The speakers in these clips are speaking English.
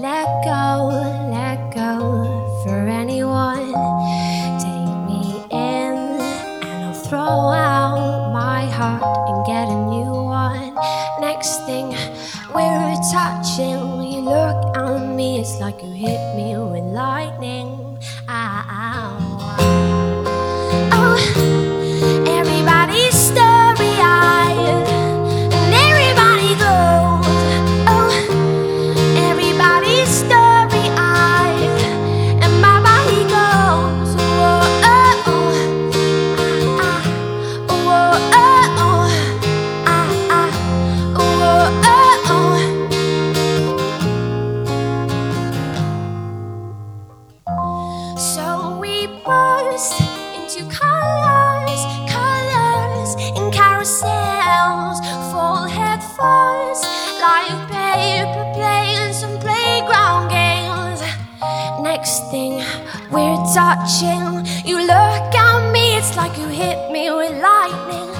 let go, let go for anyone. Take me in, and I'll throw out my heart and get a new one. Next thing we're touching, you look at me, it's like you hit me with lightning. We're touching, you look at me, it's like you hit me with lightning.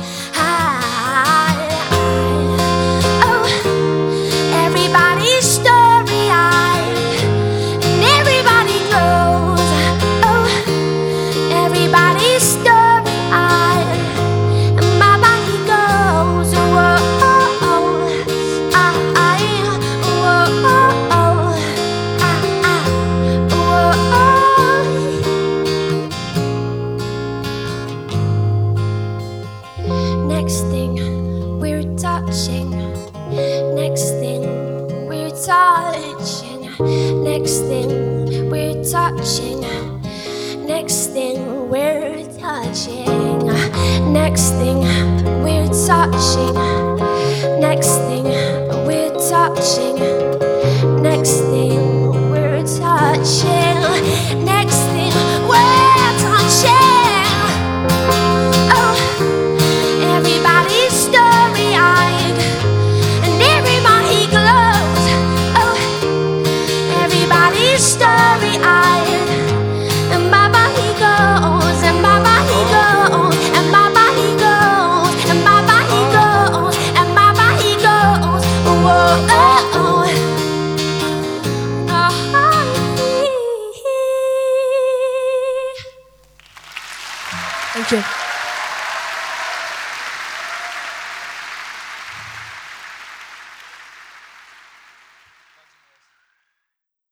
Touching. Next thing we're touching. Next thing we're touching. Next thing we're touching. Next thing we're touching. Next thing we're touching. Okay.